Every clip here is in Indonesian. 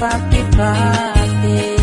Pati pati.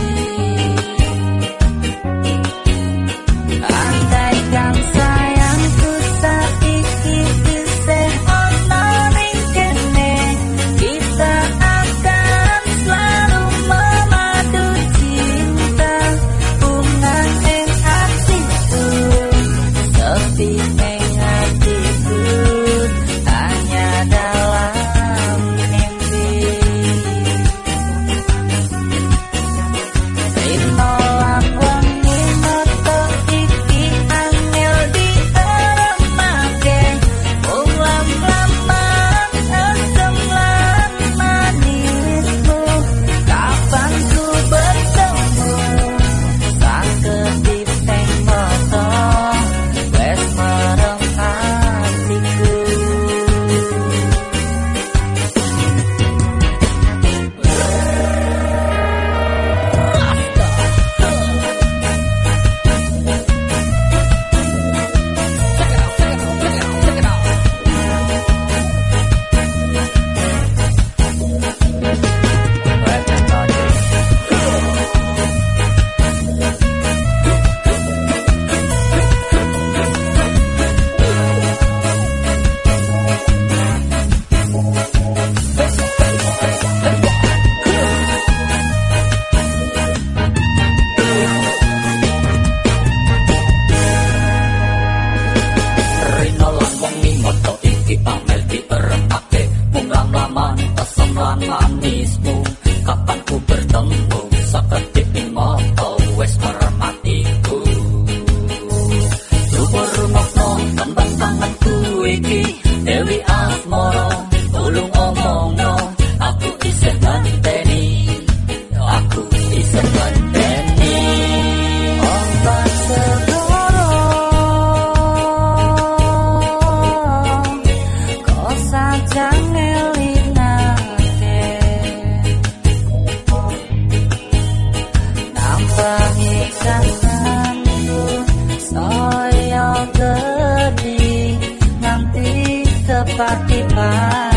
sakit hati